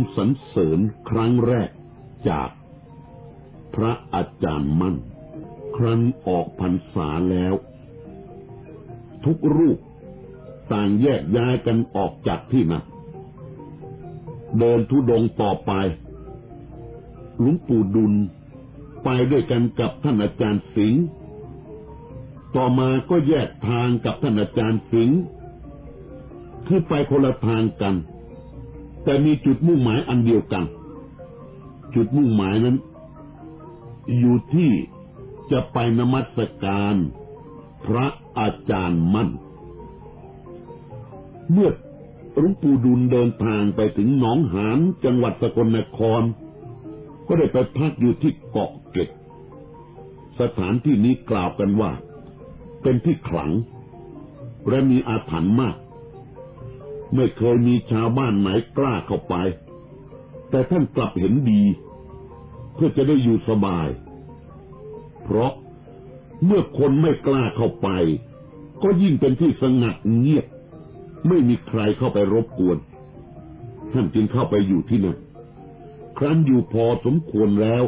ำสรรเสริญครั้งแรกจากพระอาจารย์มั่น ครั้นออกพรรษาแล้ว ทุกรูปต่างแยกย้ายกันออกจากที่นั่นเดินทุดงต่อไป หลวงปู่ดุลไปด้วยกันกับท่านอาจารย์สิงห์ต่อมาก็แยกทางกับท่านอาจารย์สิงห์คือไปคนละทางกัน แต่มีจุดมุ่งหมายอันเดียวกัน จุดมุ่งหมายนั้น อยู่ที่จะไปนมัสการ พระอาจารย์มั่น เมื่อหลวงปู่ดุลเดินทางไปถึงหนองหานจังหวัดสกลนคร ก็ได้ไปพักอยู่ที่เกาะเก็ดสถานที่นี้กล่าวกันว่า เป็นที่ขลังและมีอาถรรพ์มาก ไม่เคยมีชาวบ้านไหนกล้าเข้าไป แต่ท่านกลับเห็นดี เพื่อจะได้อยู่สบาย เพราะเมื่อคนไม่กล้าเข้าไป ก็ยิ่งเป็นที่สงัดเงียบ ไม่มีใครเข้าไปรบกวน ท่านจึงเข้าไปอยู่ที่นั่นครั้นอยู่พอสมควรแล้ว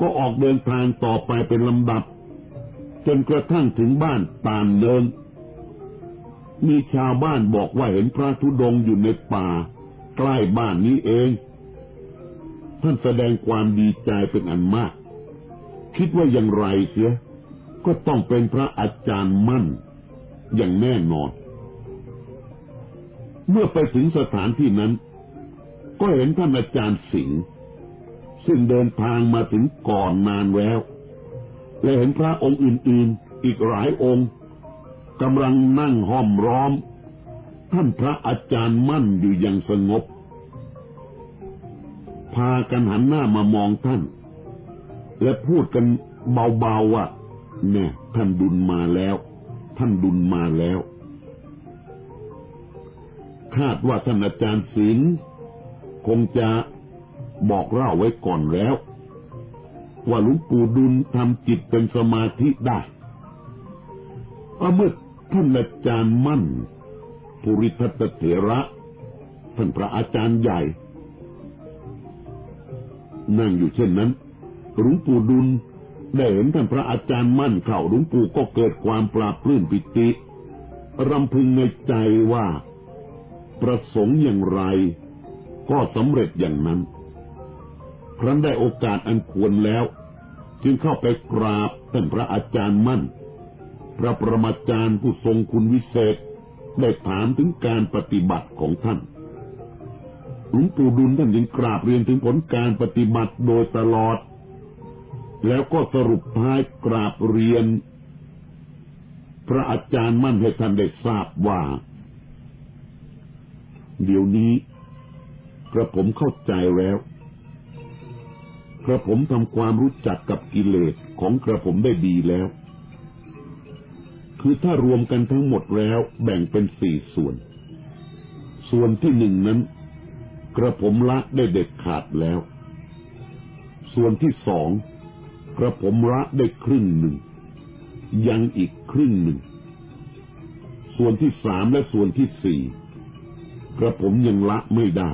ก็ออกเดินทางต่อไปเป็นลำดับ จนกระทั่งถึงบ้านตานเดิน มีชาวบ้านบอกว่าเห็นพระธุดงค์อยู่ในป่า ใกล้บ้านนี้เอง ท่านแสดงความดีใจเป็นอันมาก คิดว่าอย่างไรเสีย ก็ต้องเป็นพระอาจารย์มั่น อย่างแน่นอน เมื่อไปถึงสถานที่นั้น ก็เห็นท่านอาจารย์สิงห์ซึ่งเดินทางมาถึงก่อนนานแล้ว และเห็นพระองค์อื่น ๆ อีกหลายองค์ กำลังนั่งห้อมร้อม ท่านพระอาจารย์มั่นอยู่อย่างสงบ พากันหันหน้ามามองท่าน และพูดกันเบาๆว่าเนี่ยท่านดุลมาแล้ว ท่านดุลมาแล้ว คาดว่าท่านอาจารย์ศิลป์คงจะบอกเล่าไว้ก่อนแล้ว ว่าหลวงปู่ดุลทำจิตเป็นสมาธิได้ก็เมื่อ ท่านอาจารย์มั่นภูริทัตเถระท่านพระอาจารย์ใหญ่ นั่งอยู่เช่นนั้นหลวงปู่ดุลได้เห็นท่านพระอาจารย์มั่นเข้าหลวงปู่ก็เกิดความปราบปลื้มปิติ รำพึงในใจว่า ประสงค์อย่างไร ก็สำเร็จอย่างนั้น ครั้นได้โอกาสอันควรแล้ว จึงเข้าไปกราบท่านพระอาจารย์มั่น พระประมาจารย์ผู้ทรงคุณวิเศษ ได้ถามถึงการปฏิบัติของท่านหลวงปู่ดุลท่านจึงกราบเรียนถึงผลการปฏิบัติโดยตลอด แล้วก็สรุปท้ายกราบเรียน พระอาจารย์มั่นให้ท่านได้ทราบว่า เดี๋ยวนี้กระผมเข้าใจแล้วกระผมทำความรู้จักกับกิเลสของกระผมได้ดีแล้ว คือถ้ารวมกันทั้งหมดแล้วแบ่งเป็นสี่ส่วน ส่วนที่หนึ่งนั้น กระผมละได้เด็ดขาดแล้ว ส่วนที่สองกระผมละได้ครึ่งหนึ่ง ยังอีกครึ่งหนึ่ง ส่วนที่สามและส่วนที่สี่กระผมยังละไม่ได้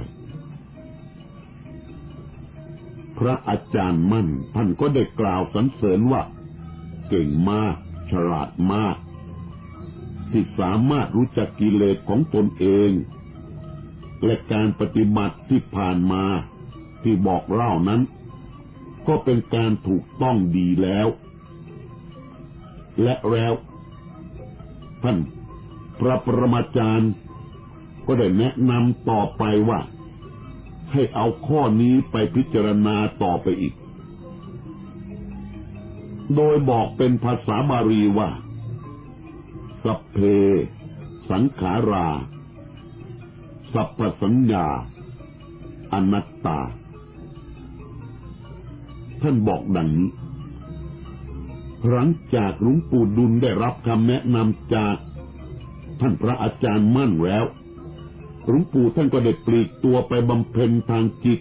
พระอาจารย์มั่นท่านก็ได้กล่าวสรรเสริญว่า เก่งมาก ฉลาดมาก ที่สามารถรู้จักกิเลสของตนเอง และการปฏิบัติที่ผ่านมาที่บอกเล่านั้น ก็เป็นการถูกต้องดีแล้ว และแล้วท่านพระประมาจารย์ ก็ได้แนะนำต่อไปว่า ให้เอาข้อนี้ไปพิจารณาต่อไปอีก โดยบอกเป็นภาษาบาลีว่า สัพเพ สังขารา สัพพสัญญา อนัตตา ท่านบอกดังนี้ หลังจากหลวงปู่ดุลได้รับคำแนะนำจากท่านพระอาจารย์มั่นแล้วหลวงปู่ท่านก็ได้ปลีกตัวไปบำเพ็ญทางจิต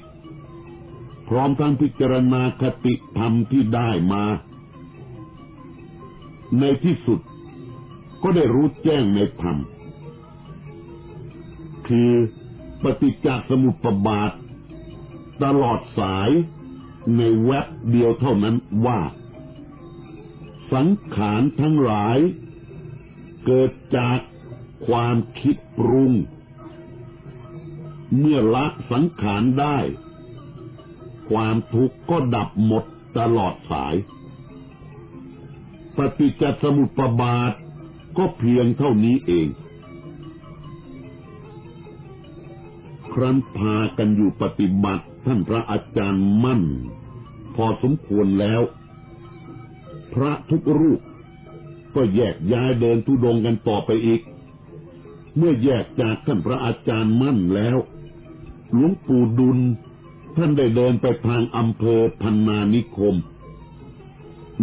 พร้อมทั้งพิจารณาคติธรรมที่ได้มา ในที่สุด ก็ได้รู้แจ้งในธรรม คือปฏิจจสมุปบาท ตลอดสายในแวบเดียวเท่านั้นว่า สังขารทั้งหลาย เกิดจากความคิดปรุง เมื่อละสังขารได้ ความทุกข์ก็ดับหมดตลอดสาย ปฏิจจสมุปบาท ก็เพียงเท่านี้เอง ครั้นพากันอยู่ปฏิบัติท่านพระอาจารย์มั่น พอสมควรแล้ว พระทุกรูป ก็แยกย้ายเดินทุดงกันต่อไปอีก เมื่อแยกจากท่านพระอาจารย์มั่นแล้วหลวงปู่ดุลท่านได้เดินไปทางอำเภอพันนานิคม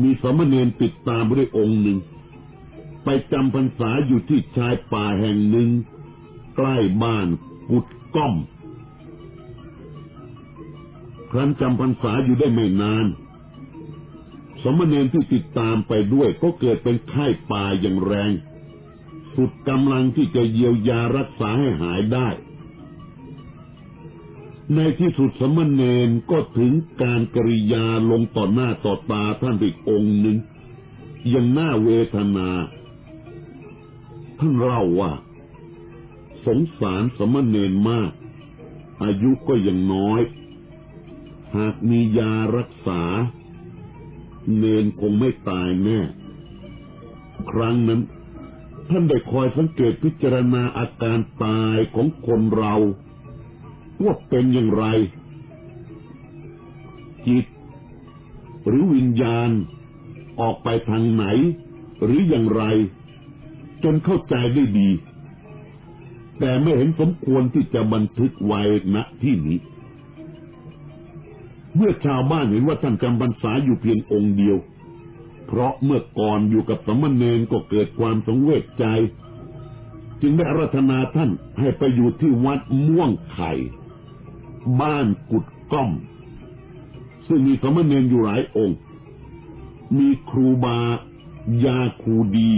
มีสมณเณรติดตามด้วยองค์หนึ่ง ไปจำพรรษาอยู่ที่ชายป่าแห่งหนึ่ง ใกล้บ้านกุดก้อม ครั้นจำพรรษาอยู่ได้ไม่นาน สมณเณรที่ติดตามไปด้วยก็เกิดเป็นไข้ป่าอย่างแรง สุดกำลังที่จะเยียวยารักษาให้หายได้ ในที่สุดสมณเณรก็ถึงการกริยาลงต่อหน้าต่อตาท่านอีกองค์หนึ่งยังน่าเวทนา ท่านเล่าว่า สงสารสมณเณรมาก อายุก็ยังน้อย หากมียารักษา เนนคงไม่ตายแน่ ครั้งนั้น ท่านได้คอยสังเกตพิจารณาอาการตายของคนเราว่าเป็นอย่างไร จิต หรือวิญญาณออกไปทางไหน หรืออย่างไร จนเข้าใจได้ดี แต่ไม่เห็นสมควรที่จะบันทึกไว้ณที่นี้ เมื่อชาวบ้านเห็นว่าท่านจำพรรษาอยู่เพียงองค์เดียว เพราะเมื่อก่อนอยู่กับสมณเณรก็เกิดความสงเวชใจ จึงได้อารัธนาท่านให้ไปอยู่ที่วัดม่วงไข่ บ้านกุดก้อม ซึ่งมีสมณเณรอยู่หลายองค์ มีครูบายาคูดี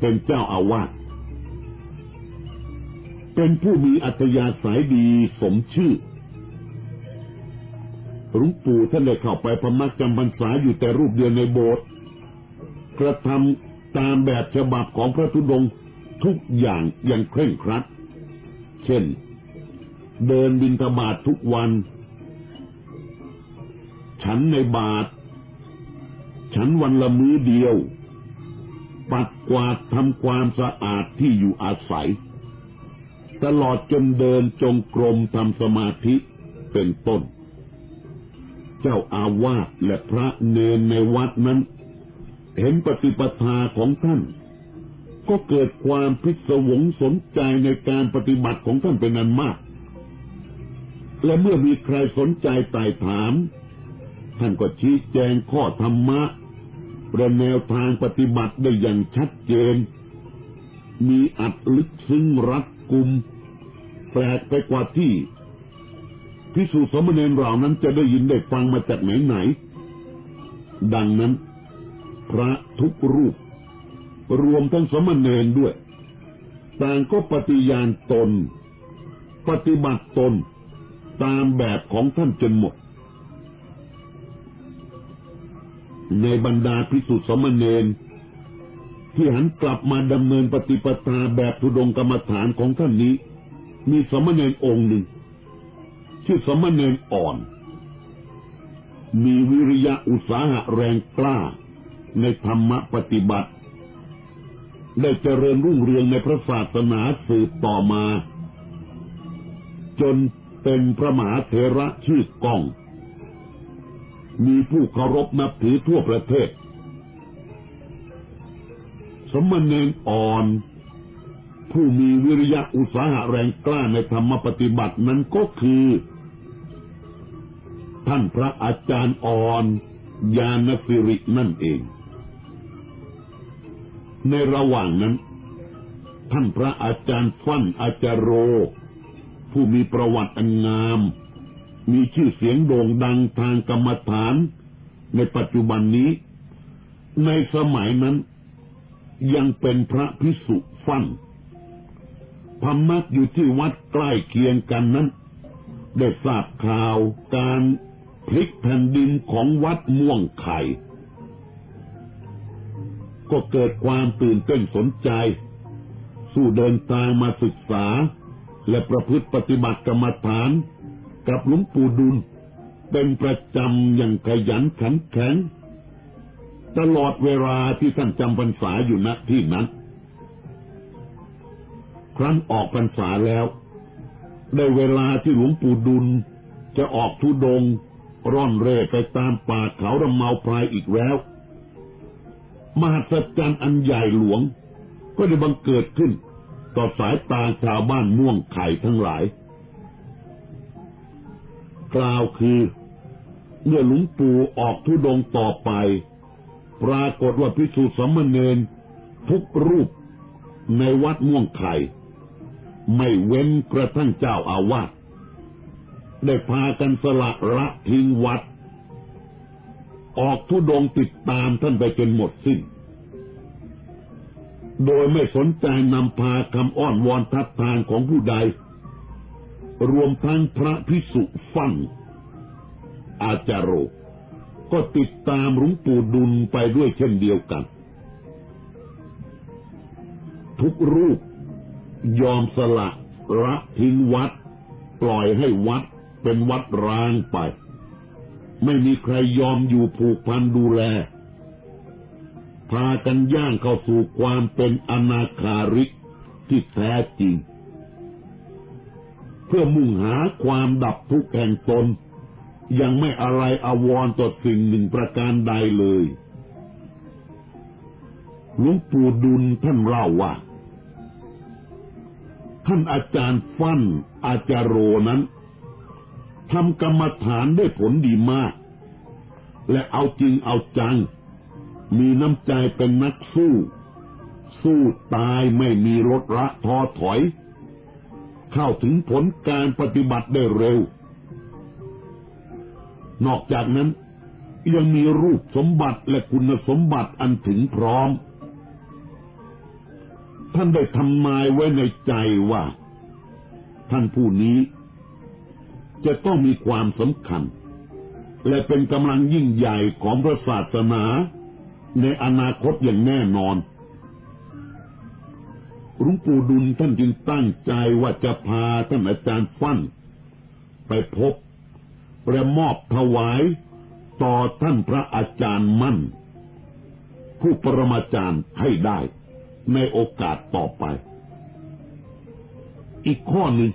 เป็นเจ้าอาวาสเป็นผู้มีอัธยาศัยดีสมชื่อหลวงปู่ท่านได้เข้าไปพมักจำพรรษาอยู่แต่รูปเดียวในโบสถ์กระทำตามแบบฉบับของพระธุดงค์ทุกอย่างอย่างเคร่งครัด เช่น เดินบินทบาททุกวัน ฉันในบาทฉันวันละมื้อเดียว ปัดกวาดทำความสะอาดที่อยู่อาศัย ตลอดจนเดินจงกรมทำสมาธิเป็นต้น เจ้าอาวาสและพระเนนในวัดนั้น เห็นปฏิปทาของท่าน ก็เกิดความพิศวงสนใจในการปฏิบัติของท่านเป็นนันมาก และเมื่อมีใครสนใจไต่ถาม ท่านก็ชี้แจงข้อธรรมะ และแนวทางปฏิบัติได้อย่างชัดเจน มีอัดลึกซึ้งรัดกุม แปลกไปกว่าที่พิสูจน์สมณเณรเหล่านั้นจะได้ยินได้ฟังมาจากไหนไหน ดังนั้น พระทุกรูป รวมทั้งสมณเณรด้วย ต่างก็ปฏิญาณตน ปฏิบัติตนตามแบบของท่านจนหมด ในบรรดาพิสุทธิสมณเณรที่หันกลับมาดำเนินปฏิปทาแบบทุดงกรรมฐานของท่านนี้ มีสมณเณรองค์หนึ่ง ชื่อสมณเณรอ่อน มีวิริยะอุตสาหะแรงกล้าในธรรมปฏิบัติ ได้เจริญรุ่งเรืองในพระศาสนาสืบต่อมา จนเป็นพระมหาเถระชื่อก้อง มีผู้เคารพนับถือทั่วประเทศ สมณเณรอ่อน ผู้มีวิริยะอุตสาหะแรงกล้าในธรรมปฏิบัตินั้นก็คือ ท่านพระอาจารย์อ่อน ยานสิรินั่นเอง ในระหว่างนั้น ท่านพระอาจารย์ฟั่นอาจารโร ผู้มีประวัติอันงาม มีชื่อเสียงโด่งดังทางกรรมฐาน ในปัจจุบันนี้ ในสมัยนั้น ยังเป็นพระพิสุฟันพำมักอยู่ที่วัดใกล้เคียงกันนั้น ได้ทราบข่าวการพลิกแผ่นดินของวัดม่วงไข่ ก็เกิดความตื่นเต้นสนใจ สู้เดินทางมาศึกษา และประพฤติปฏิบัติกรรมฐาน กับหลวงปู่ดุล เป็นประจำอย่างขยันขันแข็ง ตลอดเวลาที่ท่านจำพรรษาอยู่ณที่นั้น ครั้นออกพรรษาแล้ว ได้เวลาที่หลวงปู่ดุล จะออกทุดง ร่อนเร่ไปตามป่าเขาระเมาพรายอีกแล้ว มหัศจรรย์อันใหญ่หลวงก็ได้บังเกิดขึ้น ต่อสายตาชาวบ้านม่วงไข่ทั้งหลาย กล่าวคือ เมื่อหลวงปู่ออกทุดงต่อไป ปรากฏว่าพิสูจน์สมณเณรทุกรูปในวัดม่วงไข่ ไม่เว้นกระทั่งเจ้าอาวาสได้พากันสละละทิ้งวัด ออกทุดงติดตามท่านไปจนหมดสิ้น โดยไม่สนใจนำพาคำอ้อนวอนทัดทางของผู้ใด รวมทั้งพระพิสุฟั่นอาจารโรก็ติดตามหลวงปู่ดุลไปด้วยเช่นเดียวกัน ทุกรูปยอมสละละทิ้งวัด ปล่อยให้วัดเป็นวัดร้างไป ไม่มีใครยอมอยู่ผูกพันดูแล พากันย่างเข้าสู่ความเป็นอนาคาริกที่แท้จริง เพื่อมุ่งหาความดับทุกข์แห่งตน ยังไม่อะไรอาวรต่อสิ่งหนึ่งประการใดเลยหลวงปู่ดุลท่านเล่าว่า ท่านอาจารย์ฟั่นอาจารโรนั้นทำกรรมฐานได้ผลดีมาก และเอาจริงเอาจัง มีน้ำใจเป็นนักสู้ สู้ตายไม่มีลดละท้อถอย เข้าถึงผลการปฏิบัติได้เร็ว นอกจากนั้น ยังมีรูปสมบัติและคุณสมบัติอันถึงพร้อม ท่านได้ทำนายไว้ในใจว่า ท่านผู้นี้ จะต้องมีความสำคัญ และเป็นกำลังยิ่งใหญ่ของพระศาสนา ในอนาคตอย่างแน่นอน หลวงปู่ดุลท่านจึงตั้งใจว่าจะพาท่านอาจารย์ฟั่นไปพบและมอบถวายต่อท่านพระอาจารย์มั่น ผู้ปรมาจารย์ให้ได้ในโอกาสต่อไป อีกข้อหนึ่ง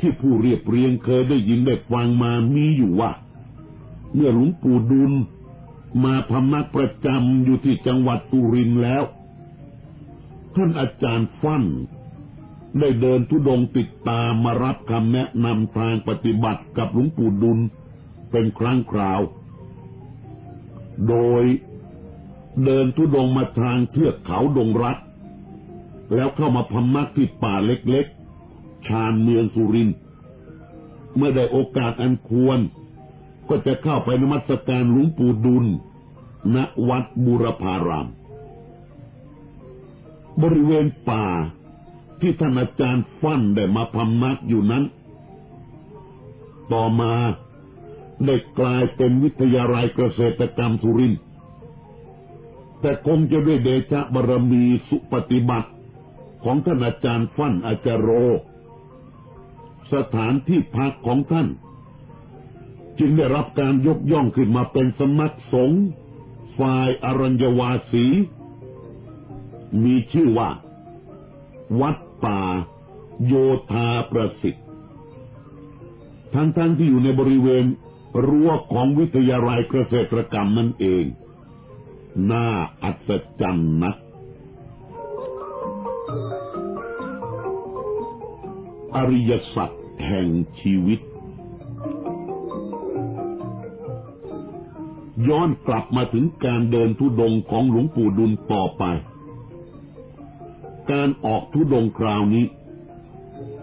ที่ผู้เรียบเรียงเคยได้ยินได้ฟังมามีอยู่ว่า เมื่อหลวงปู่ดุลมาพำนักประจำอยู่ที่จังหวัดตุรินแล้ว ท่านอาจารย์ฟั่นได้เดินทุดงติดตามมารับคำแนะนำทางปฏิบัติกับหลวงปู่ดุลเป็นครั้งคราว โดยเดินทุดงมาทางเทือกเขาดงรักแล้วเข้ามาพำนักที่ป่าเล็กๆ ชานเมืองสุริน เมื่อได้โอกาสอันควร ก็จะเข้าไปนมัสการหลวงปู่ดุลณวัดบุรพาราม บริเวณป่าที่ท่านอาจารย์ฟั่นได้มาพำนักอยู่นั้น ต่อมาได้กลายเป็นวิทยาลัยเกษตรกรรมสุริน แต่คงจะด้วยเดชะบารมีสุปฏิบัติของท่านอาจารย์ฟั่นอาจารโร สถานที่พักของท่าน จึงได้รับการยกย่องขึ้นมาเป็นสำนักสงฆ์ฝ่ายอรัญญวาสี มีชื่อว่า วัดป่า โยธาประสิทธิ์ ทั้งทั้งที่อยู่ในบริเวณรั้วของวิทยาลัยเกษตรกรรมนั่นเอง น่าอัศจรรย์นักอริยสัจแห่งชีวิต ย้อนกลับมาถึงการเดินทุดงของหลวงปู่ดุลต่อไป การออกทุดงคราวนี้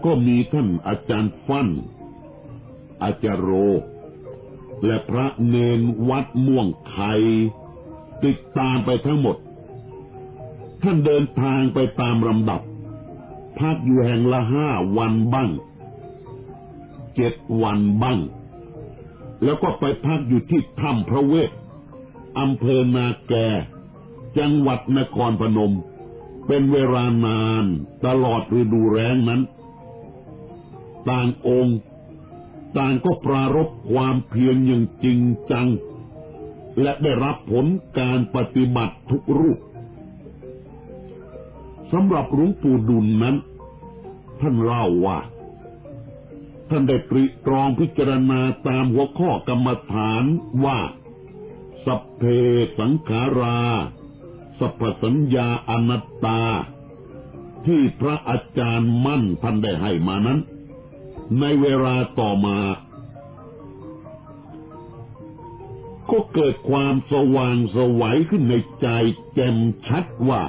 ก็มีท่านอาจารย์ฟั่น อาจารโร และพระเนนวัดม่วงไข่ติดตามไปทั้งหมด ท่านเดินทางไปตามลำดับ พักอยู่แห่งละห้าวันบ้างเจ็ดวันบ้าง แล้วก็ไปพักอยู่ที่ถ้ำพระเวทอำเภอนาแก จังหวัดนครพนม เป็นเวลานานตลอดฤดูแล้งนั้น ต่างองค์ ต่างก็ปรารบความเพียรอย่างจริงจัง และได้รับผลการปฏิบัติทุกรูปสำหรับหลวงปู่ดุลนั้น ท่านเล่าว่า ท่านได้ตรีตรองพิจารณาตามหัวข้อกรรมฐานว่า สัพเพสังขารา สัพพสัญญาอนัตตา ที่พระอาจารย์มั่นท่านได้ให้มานั้น ในเวลาต่อมา ก็เกิดความสว่างสวัยขึ้นในใจแจ่มชัดว่า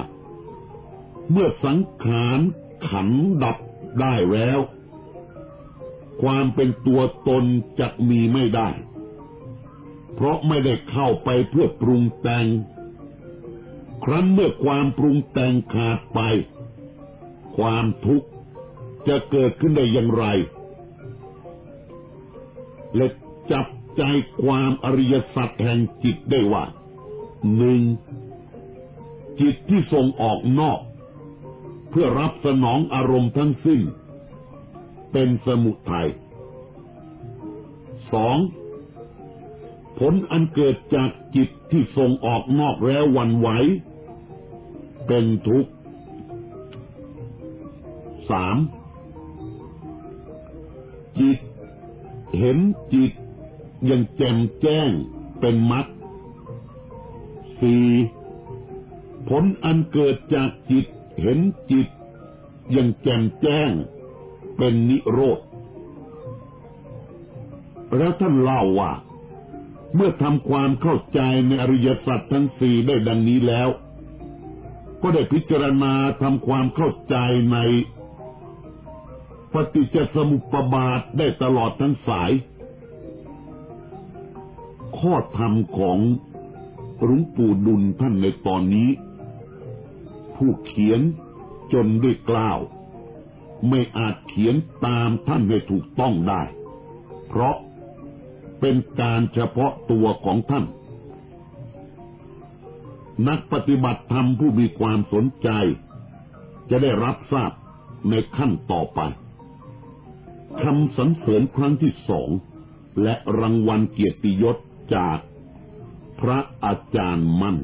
เมื่อสังขารขันดับได้แล้ว ความเป็นตัวตนจะมีไม่ได้ เพราะไม่ได้เข้าไปเพื่อปรุงแต่ง ครั้นเมื่อความปรุงแต่งขาดไป ความทุกข์จะเกิดขึ้นได้อย่างไร และจับใจความอริยสัจแห่งจิตได้ว่าหนึ่งจิตที่ส่งออกนอก เพื่อรับสนองอารมณ์ทั้งสิ้น เป็นสมุทัยสองผลอันเกิดจากจิตที่ส่งออกนอกแล้ววันไหว เป็นทุกข์สามจิต เห็นจิตยังแจ่มแจ้งเป็นมัดสี่ผลอันเกิดจากจิตเห็นจิตยังแจ่มแจ้งเป็นนิโรธ แล้วท่านเล่าว่า เมื่อทำความเข้าใจในอริยสัจทั้งสี่ได้ดังนี้แล้ว ก็ได้พิจารณาทำความเข้าใจในปฏิจจสมุปบาทได้ตลอดทั้งสาย ข้อธรรมของหลวงปู่ดุลท่านในตอนนี้ ผู้เขียนจนได้กล่าว ไม่อาจเขียนตามท่านให้ถูกต้องได้ เพราะเป็นการเฉพาะตัวของท่าน นักปฏิบัติธรรมผู้มีความสนใจ จะได้รับทราบในขั้นต่อไปคำสรรเสริญครั้งที่สอง และรางวัลเกียรติยศจากพระอาจารย์มั่น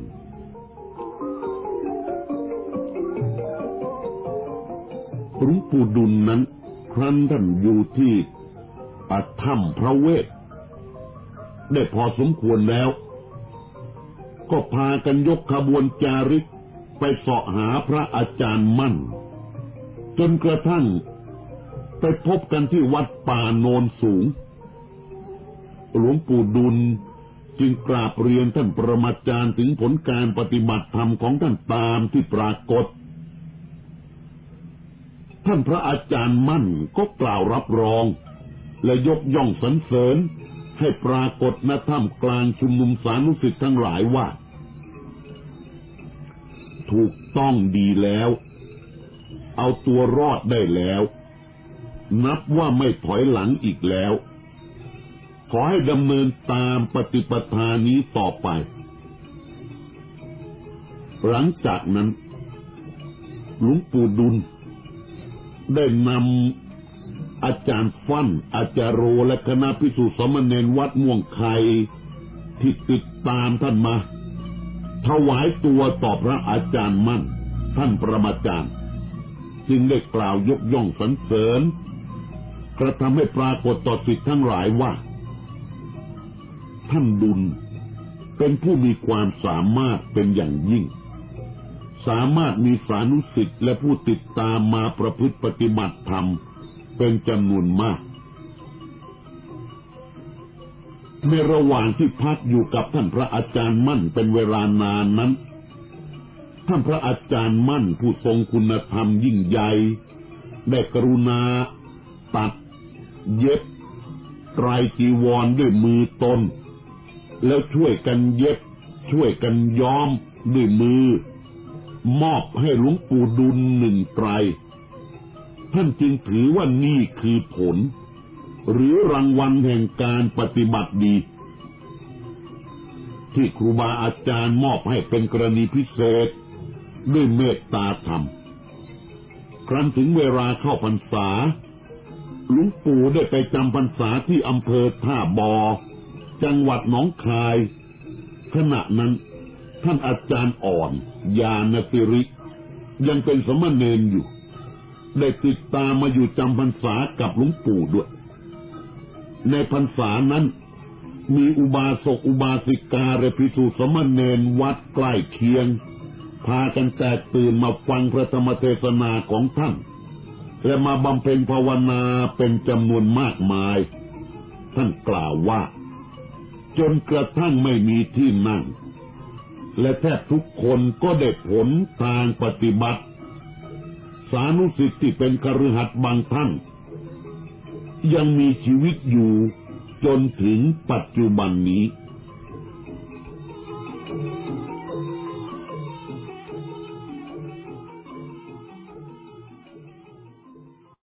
หลวงปู่ดุลนั้น ครั้นท่านอยู่ที่อาถ้ำพระเวท ได้พอสมควรแล้ว ก็พากันยกขบวนจาริกไปเสาะหาพระอาจารย์มั่น จนกระทั่งไปพบกันที่วัดป่าโนนสูง หลวงปู่ดุลจึงกราบเรียนท่านประมาจารย์ถึงผลการปฏิบัติธรรมของท่านตามที่ปรากฏ ท่านพระอาจารย์มั่นก็กล่าวรับรอง และยกย่องสรรเสริญ ให้ปรากฏณถ้ำกลางชุมนุมสานุสิทธิ์ทั้งหลายว่า ถูกต้องดีแล้ว เอาตัวรอดได้แล้ว นับว่าไม่ถอยหลังอีกแล้ว ขอให้ดำเนินตามปฏิปทานี้ต่อไป หลังจากนั้น หลวงปู่ดุลได้นำ อาจารย์ฟั่นอาจารย์โรและคณะพิสุสมณเณรวัดม่วงไคที่ติดตามท่านมา ถวายตัวต่อพระอาจารย์มั่น ท่านประมาจารย์ จึงได้กล่าวยกย่องสรรเสริญ กระทำให้ปรากฏต่อสิทธิ์ทั้งหลายว่า ท่านดุลเป็นผู้มีความสามารถเป็นอย่างยิ่ง สามารถมีสานุสิทธิ์และผู้ติดตามมาประพฤติปฏิบัติธรรม เป็นจำนวนมาก ในระหว่างที่พักอยู่กับท่านพระอาจารย์มั่นเป็นเวลานานนั้น ท่านพระอาจารย์มั่นผู้ทรงคุณธรรมยิ่งใหญ่ได้กรุณา ตัด เย็บไตรจีวรด้วยมือตน แล้วช่วยกันเย็บ ช่วยกันย้อมด้วยมือ มอบให้หลวงปู่ดุลหนึ่งไตร ท่านจึงถือว่านี่คือผล หรือรางวัลแห่งการปฏิบัติดี ที่ครูบาอาจารย์มอบให้เป็นกรณีพิเศษ ด้วยเมตตาธรรม ครั้นถึงเวลาเข้าพรรษาหลวงปู่ได้ไปจำพรรษาที่อำเภอท่าบอ จังหวัดหนองคาย ขณะนั้นท่านอาจารย์อ่อน ยานสิริ ยังเป็นสมณเณรอยู่ ได้ติดตามมาอยู่จำพรรษากับหลวงปู่ด้วย ในพรรษานั้น มีอุบาสกอุบาสิกาและพิสุสมณเณรวัดใกล้เคียง พากันแตกตื่นมาฟังพระธรรมเทศนาของท่าน และมาบำเพ็ญภาวนาเป็นจำนวนมากมาย ท่านกล่าวว่า จนกระทั่งไม่มีที่นั่ง และแทบทุกคนก็ได้ผลทางปฏิบัติ สานุสิทธิ์ที่เป็นคฤหัสถ์บางท่าน ยังมีชีวิตอยู่จนถึงปัจจุบันนี้